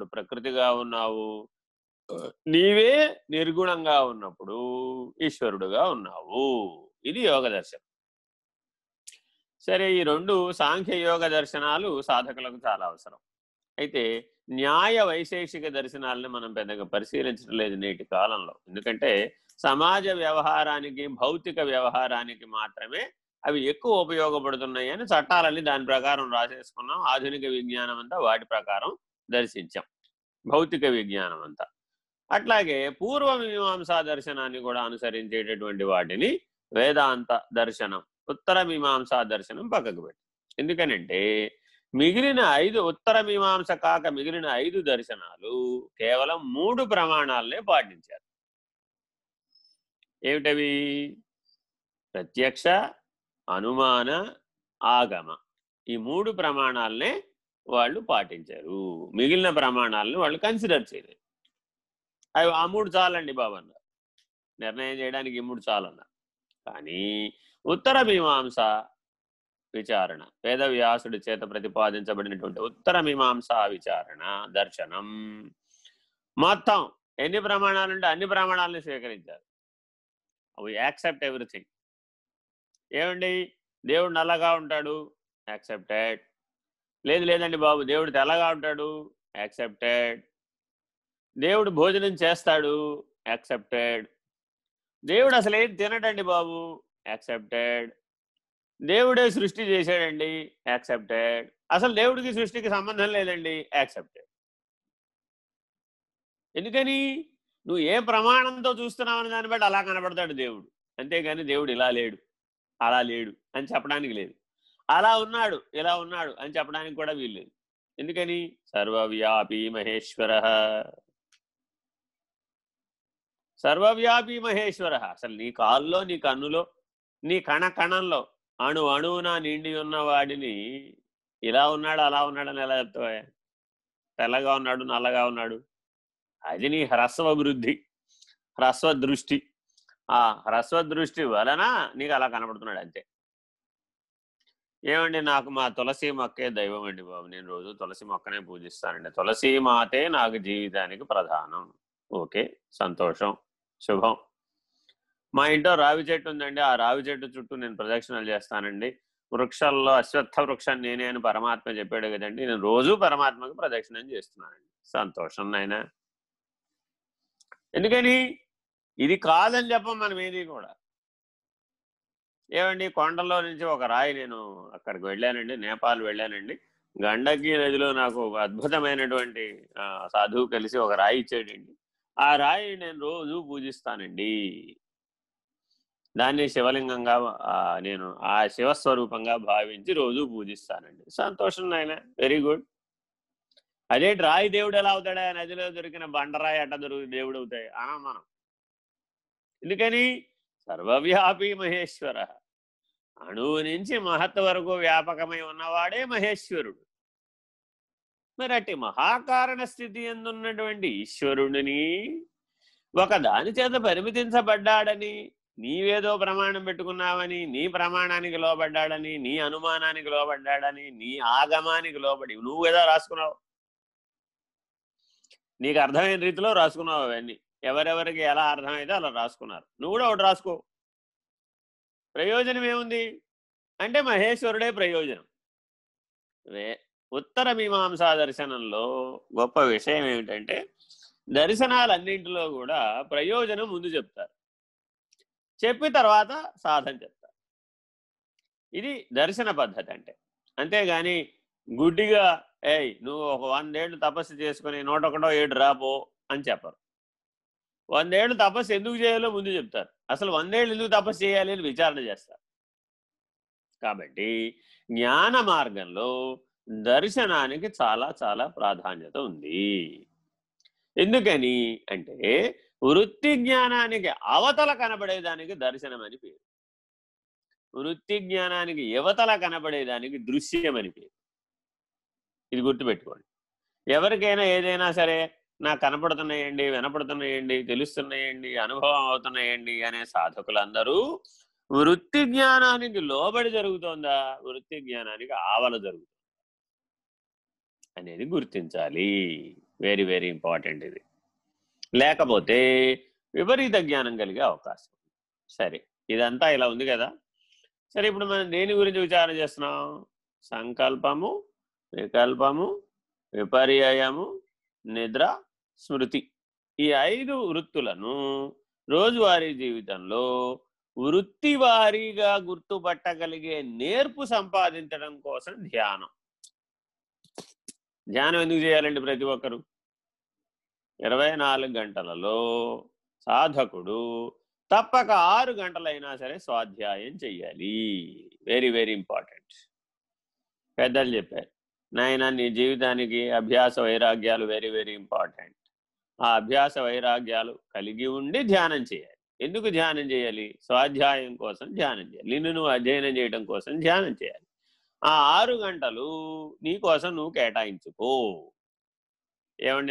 ఉన్నప్పుడు ప్రకృతిగా ఉన్నావు. నీవే నిర్గుణంగా ఉన్నప్పుడు ఈశ్వరుడుగా ఉన్నావు. ఇది యోగ దర్శనం. సరే ఈ రెండు సాంఖ్య యోగ దర్శనాలు సాధకులకు చాలా అవసరం. అయితే న్యాయ వైశేషిక దర్శనాలను మనం పెద్దగా పరిశీలించడం లేదు నేటి కాలంలో. ఎందుకంటే సమాజ వ్యవహారానికి భౌతిక వ్యవహారానికి మాత్రమే అవి ఎక్కువ ఉపయోగపడుతున్నాయి అని చట్టాలని దాని ప్రకారం రాసేసుకున్నాం. ఆధునిక విజ్ఞానం అంతా వాటి ప్రకారం దర్శించాం. భౌతిక విజ్ఞానం అంతా. అట్లాగే పూర్వ మీమాంసా దర్శనాన్ని కూడా అనుసరించేటటువంటి వాటిని వేదాంత దర్శనం ఉత్తర మీమాంసా దర్శనం పక్కకు పెట్టి. ఎందుకనంటే మిగిలిన ఐదు ఉత్తర మీమాంస కాక మిగిలిన ఐదు దర్శనాలు కేవలం మూడు ప్రమాణాలనే పాటించారు. ఏమిటవి? ప్రత్యక్ష అనుమాన ఆగమ. ఈ మూడు ప్రమాణాలనే వాళ్ళు పాటించారు. మిగిలిన ప్రమాణాలను వాళ్ళు కన్సిడర్ చేయలేదు అవి ఆ మూడు చాలండి బాబు అన్నారు నిర్ణయం చేయడానికి ఈ మూడు చాలన్నారు కానీ ఉత్తర మీమాంస విచారణ వేద వ్యాసుడి చేత ప్రతిపాదించబడినటువంటి ఉత్తర మీమాంస విచారణ దర్శనం మొత్తం ఎన్ని ప్రమాణాలు ఉంటే అన్ని ప్రమాణాలను స్వీకరించారు. అవి యాక్సెప్ట్ ఎవ్రీథింగ్ ఏమండి? దేవుడు నల్లగా ఉంటాడు. యాక్సెప్టెడ్ లేదు లేదండి బాబు. దేవుడు తెల్లగా ఉంటాడు. యాక్సెప్టెడ్. దేవుడు భోజనం చేస్తాడు. యాక్సెప్టెడ్. దేవుడు అసలు ఏం తినడండి బాబు? యాక్సెప్టెడ్. దేవుడే సృష్టి చేశాడండి. యాక్సెప్టెడ్. అసలు దేవుడికి సృష్టికి సంబంధం లేదండి. యాక్సెప్టెడ్. ఎందుకని? నువ్వు ఏ ప్రమాణంతో చూస్తున్నావు అనే దాన్ని బట్టి అలా కనబడతాడు దేవుడు. అంతేగాని దేవుడు ఇలా లేడు. అలా లేడు అని చెప్పడానికి లేదు. అలా ఉన్నాడు ఇలా ఉన్నాడు అని చెప్పడానికి కూడా వీల్లేదు. ఎందుకని? సర్వవ్యాపి మహేశ్వర. సర్వవ్యాపి మహేశ్వర. అసలు నీ కాల్లో నీ కన్నులో నీ కణ కణంలో అణు అణువున నిండి ఉన్న వాడిని ఇలా ఉన్నాడు అలా ఉన్నాడని ఎలా చెప్తావా తెల్లగా ఉన్నాడు నల్లగా ఉన్నాడు. అది నీ హ్రస్వవృద్ధి హ్రస్వ దృష్టి ఆ హ్రస్వ దృష్టి వలన నీకు అలా కనబడుతున్నాడు అంతే. ఏమండి? నాకు మా తులసి మొక్కే దైవం అండి బాబు. నేను రోజు తులసి మొక్కనే పూజిస్తానండి. తులసి మాతే నాకు జీవితానికి ప్రధానం. ఓకే. సంతోషం. శుభం. మా ఇంట్లో రావి చెట్టు ఉందండి. ఆ రావి చెట్టు చుట్టూ నేను ప్రదక్షిణలు చేస్తానండి. వృక్షాల్లో అశ్వత్థ వృక్షం నేనే అని పరమాత్మ చెప్పాడు కదండి. నేను రోజు పరమాత్మకు ప్రదక్షిణం చేస్తున్నానండి. సంతోషం నాయన. ఎందుకని? ఇది కాదని చెప్పం మనం ఏది కూడా. ఏమండి? కొండల్లో నుంచి ఒక రాయి నేను అక్కడికి వెళ్ళానండి నేపాల్ వెళ్ళానండి. గండకి నదిలో నాకు ఒక అద్భుతమైనటువంటి సాధువు కలిసి ఒక రాయి ఇచ్చాడండి. ఆ రాయి నేను రోజు పూజిస్తానండి. దాన్ని శివలింగంగా నేను ఆ శివస్వరూపంగా భావించి రోజు పూజిస్తానండి. సంతోషం నాయన వెరీ గుడ్. అదేంటి రాయి దేవుడు ఎలా అవుతాడా? నదిలో దొరికిన బండరాయి అట్ట దొరికి దేవుడు అవుతాయి. అనం మనం. ఎందుకని? సర్వవ్యాపి మహేశ్వర. అణువు నుంచి మహత్ వరకు వ్యాపకమై ఉన్నవాడే మహేశ్వరుడు. మరి అట్టి మహాకారణ స్థితి ఎందున్నటువంటి ఈశ్వరుడిని? ఒకదాని చేత పరిమితించబడ్డాడని నీవేదో ప్రమాణం పెట్టుకున్నావని నీ ప్రమాణానికి లోబడ్డాడని నీ అనుమానానికి లోబడ్డాడని నీ ఆగమానికి లోబడి నువ్వు ఏదో రాసుకున్నావు. నీకు అర్థమైన రీతిలో రాసుకున్నావు అవన్నీ. ఎవరెవరికి ఎలా అర్థమైతే అలా రాసుకున్నారు. నువ్వు కూడా ఒకటి రాసుకో. ప్రయోజనం ఏముంది? అంటే మహేశ్వరుడే ప్రయోజనం. ఉత్తర మీమాంసా దర్శనంలో గొప్ప విషయం ఏమిటంటే దర్శనాలన్నింటిలో కూడా ప్రయోజనం ముందు చెప్తారు. చెప్పి తర్వాత సాధన చెప్తారు. ఇది దర్శన పద్ధతి అంటే. అంతేగాని గుడ్డిగా ఏయ్ నువ్వు ఒక వందేళ్ళు తపస్సు చేసుకుని నూట ఒకటో ఏడు రాపో అని చెప్పరు. వందేళ్ళు తపస్సు ఎందుకు చేయాలో ముందు చెప్తారు. అసలు వందేళ్ళు ఎందుకు తపస్సు చేయాలి అని విచారణ చేస్తారు. కాబట్టి జ్ఞాన మార్గంలో దర్శనానికి చాలా చాలా ప్రాధాన్యత ఉంది. ఎందుకని అంటే వృత్తి జ్ఞానానికి అవతల కనబడేదానికి దర్శనం అని పేరు. వృత్తి జ్ఞానానికి యువతల కనబడేదానికి దృశ్యం అని పేరు. ఇది గుర్తుపెట్టుకోండి. ఎవరికైనా ఏదైనా సరే నాకు కనపడుతున్నాయండి వినపడుతున్నాయండి తెలుస్తున్నాయండి అనుభవం అవుతున్నాయండి అనే సాధకులందరూ వృత్తి జ్ఞానానికి లోబడి జరుగుతోందా? వృత్తి జ్ఞానానికి ఆవల జరుగుతుంది? అనేది గుర్తించాలి. వెరీ వెరీ ఇంపార్టెంట్ ఇది. లేకపోతే విపరీత జ్ఞానం కలిగే అవకాశం. సరే ఇదంతా ఇలా ఉంది కదా? సరే ఇప్పుడు మనం దేని గురించి విచారణ చేస్తున్నాం? సంకల్పము వికల్పము విపర్యయము నిద్ర స్మృతి. ఈ ఐదు వృత్తులను రోజువారీ జీవితంలో వృత్తివారీగా గుర్తుపట్టగలిగే నేర్పు సంపాదించడం కోసం ధ్యానం. ధ్యానం ఎందుకు చేయాలండి ప్రతి ఒక్కరు? ఇరవై నాలుగు గంటలలో సాధకుడు తప్పక ఆరు గంటలైనా సరే స్వాధ్యాయం చెయ్యాలి. Very very important. పెద్దలు చెప్పారు. నాయన నీ జీవితానికి అభ్యాస వైరాగ్యాలు వెరీ వెరీ ఇంపార్టెంట్. ఆ అభ్యాస వైరాగ్యాలు కలిగి ఉండి ధ్యానం చేయాలి. ఎందుకు ధ్యానం చేయాలి? స్వాధ్యాయం కోసం ధ్యానం చేయాలి. నిన్ను నువ్వు అధ్యయనం చేయడం కోసం ధ్యానం చేయాలి. ఆ ఆరు గంటలు నీ కోసం నువ్వు కేటాయించుకో. ఏమండి?